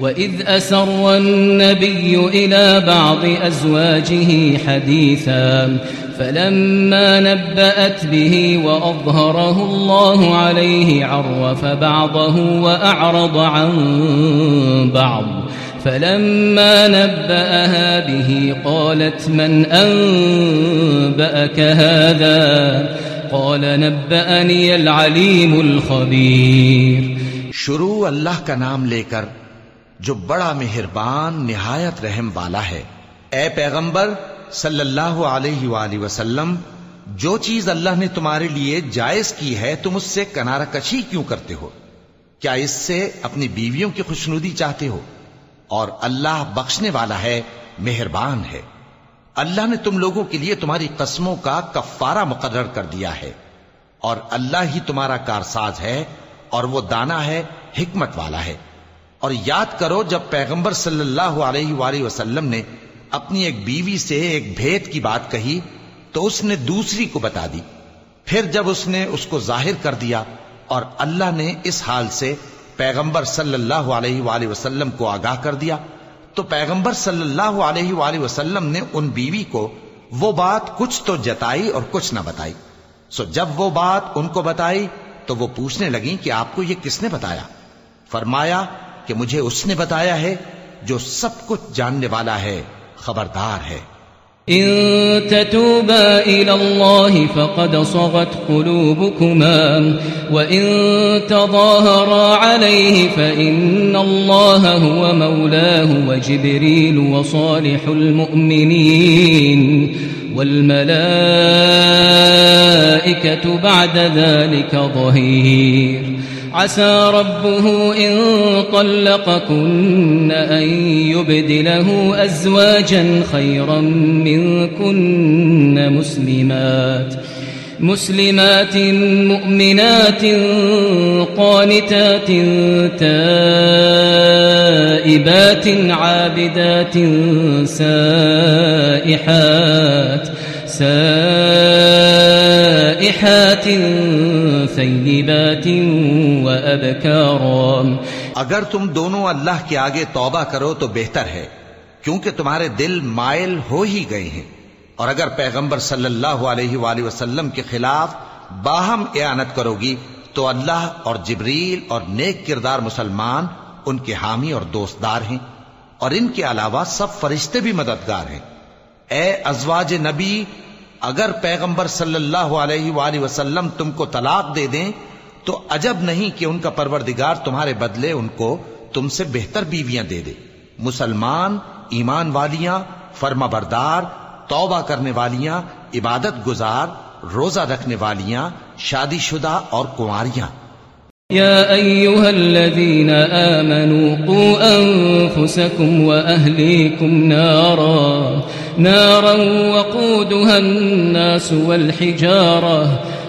وإذ أسر النبي إلى بعض أزواجه حديثا فلما نبأت به وأظهره الله عليه عرف بعضه وأعرض عن بعض فلما نبأها به قالت من أنبأك هذا قال نبأني العليم الخبير شروع اللہ کا نام لے کر جو بڑا مہربان، نہایت رحم والا ہے۔ اے پیغمبر، صلی اللہ علیہ وآلہ وسلم، جو چیز اللہ نے تمہارے لیے جائز کی ہے، تم اس سے کنارہ کشی کیوں کرتے ہو؟ کیا اس سے اپنی بیویوں کی خوشنودی چاہتے ہو؟ اور اللہ بخشنے والا ہے، مہربان ہے۔ اللہ نے تم لوگوں کے لیے تمہاری قسموں کا کفارہ مقرر کر دیا ہے۔ اور اللہ ہی تمہارا کارساز ہے، اور وہ دانا ہے، حکمت والا ہے۔ اور یاد کرو جب پیغمبر صلی اللہ علیہ وآلہ وسلم نے اپنی ایک بیوی سے ایک بھید کی بات کہی تو اس نے دوسری کو بتا دی۔ پھر جب اس نے اس کو ظاہر کر دیا اور اللہ نے اس حال سے پیغمبر صلی اللہ علیہ وآلہ وسلم کو آگاہ کر دیا تو پیغمبر صلی اللہ علیہ وآلہ وسلم نے ان بیوی کو وہ بات کچھ تو جتائی اور کچھ نہ بتائی۔ سو جب وہ بات ان کو بتائی تو وہ پوچھنے لگی کہ آپ کو یہ کس نے بتایا؟ فرمایا کہ مجھے اس نے بتایا ہے جو سب کچھ جاننے والا ہے، خبردار ہے۔ إن تتوبا إلى الله فقد صغت قلوبكما وإن تظاهرا عليه فإن الله هو مولاه وجبريل وصالح المؤمنين والملائكة بعد ذلك ظهير عسى ربه إن طلقكن أن يبدله أزواجا خيرا منكن مسلمات. مسلمات مؤمنات قانتات تائبات عابدات سائحات سائحات ثيبات وأبكارا. اگر تم دونوں اللہ کے آگے توبہ کرو تو بہتر ہے، کیونکہ تمہارے دل مائل ہو ہی گئے ہیں۔ اور اگر پیغمبر صلی اللہ علیہ وآلہ وسلم کے خلاف باہم اعانت کرو گی، تو اللہ اور جبریل اور نیک کردار مسلمان ان کے حامی اور دوستدار ہیں۔ اور ان کے علاوہ سب فرشتے بھی مددگار ہیں۔ اے ازواج نبی، اگر پیغمبر صلی اللہ علیہ وآلہ وسلم تم کو طلاق دے دیں تو عجب نہیں کہ ان کا پروردگار تمہارے بدلے ان کو تم سے بہتر بیویاں دے دے۔ مسلمان، ایمان والیاں، فرما بردار، توبہ کرنے والیاں، عبادت گزار، روزہ رکھنے والیاں، شادی شدہ اور کنواریاں۔ يا أيها الذين آمنوا قوا أنفسكم وأهليكم نارا۔ نارا وقودها الناس والحجارة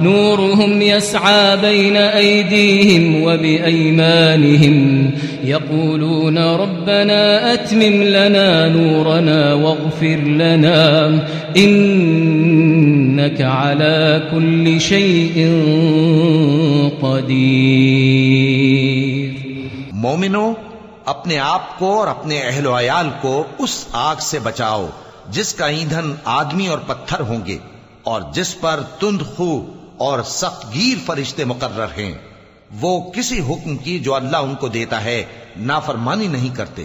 نورهم يسعى بين أيديهم وبأيمانهم يقولون ربنا أتمم لنا نورنا واغفر لنا إنك على كل شيء قدير مومنو، اپنے آپ کو اور اپنے اہل و عیال کو اس آگ سے بچاؤ جس کا ایندھن آدمی اور پتھر ہوں گے اور جس پر تند خو اور سخت گیر فرشتے مقرر ہیں۔ وہ کسی حکم کی جو اللہ ان کو دیتا ہے نافرمانی نہیں کرتے،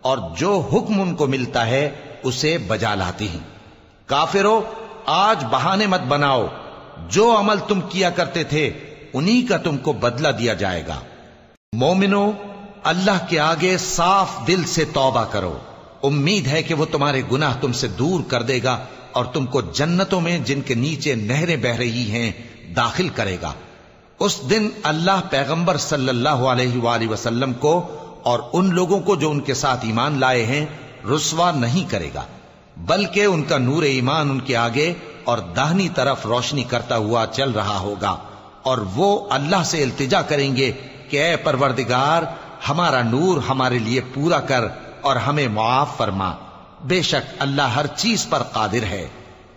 اور جو حکم ان کو ملتا ہے اسے بجا لاتے ہیں۔ کافرو، آج بہانے مت بناؤ۔ جو عمل تم کیا کرتے تھے، انہی کا تم کو بدلہ دیا جائے گا۔ مومنو، اللہ کے آگے صاف دل سے توبہ کرو۔ امید ہے کہ وہ تمہارے گناہ تم سے دور کر دے گا اور تم کو جنتوں میں جن کے نیچے نہریں بہ رہی ہیں داخل کرے گا۔ اس دن اللہ پیغمبر صلی اللہ علیہ وآلہ وسلم کو اور ان لوگوں کو جو ان کے ساتھ ایمان لائے ہیں، رسوا نہیں کرے گا۔ بلکہ ان کا نور ایمان ان کے آگے اور دہنی طرف روشنی کرتا ہوا چل رہا ہوگا۔ اور وہ اللہ سے التجا کریں گے کہ اے پروردگار، ہمارا نور ہمارے لیے پورا کر اور ہمیں معاف فرما۔ بے شک اللہ ہر چیز پر قادر ہے۔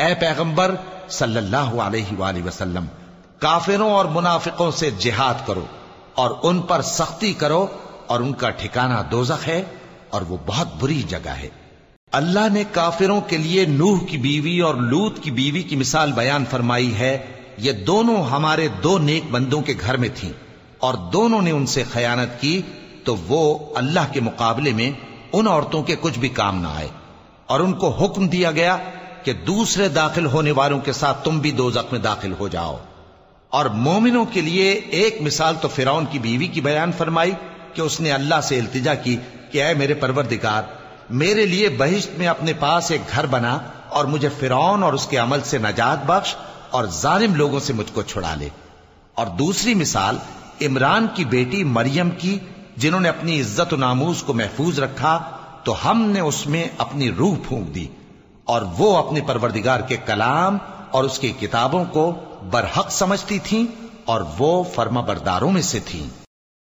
اے پیغمبر صلی اللہ علیہ وآلہ وسلم، کافروں اور منافقوں سے جہاد کرو اور ان پر سختی کرو اور ان کا ٹھکانہ دوزخ ہے اور وہ بہت بری جگہ ہے۔ اللہ نے کافروں کے لیے نوح کی بیوی اور لوت کی بیوی کی مثال بیان فرمائی ہے۔ یہ دونوں ہمارے دو نیک بندوں کے گھر میں تھیں اور دونوں نے ان سے خیانت کی تو وہ اللہ کے مقابلے میں ان عورتوں کے کچھ بھی کام نہ آئے اور ان کو حکم دیا گیا کہ دوسرے داخل ہونے والوں کے ساتھ تم بھی دو میں داخل ہو جاؤ۔ اور مومنوں کے لیے ایک مثال تو فرعون کی بیوی کی بیان فرمائی کہ اس نے اللہ سے التجا کی کہ اے میرے پروردگار، میرے لیے بہشت میں اپنے پاس ایک گھر بنا اور مجھے فرعون اور اس کے عمل سے نجات بخش اور ظالم لوگوں سے مجھ کو چھڑا لے۔ اور دوسری مثال، عمران کی بیٹی مریم کی، جنہوں نے اپنی عزت و ناموز کو محفوظ رکھا، تو ہم نے اس میں اپنی روح پھونک دی۔ اور وہ اپنے پروردگار کے کلام اور اس کی کتابوں کو برحق سمجھتی تھیں اور وہ فرما برداروں میں سے تھیں۔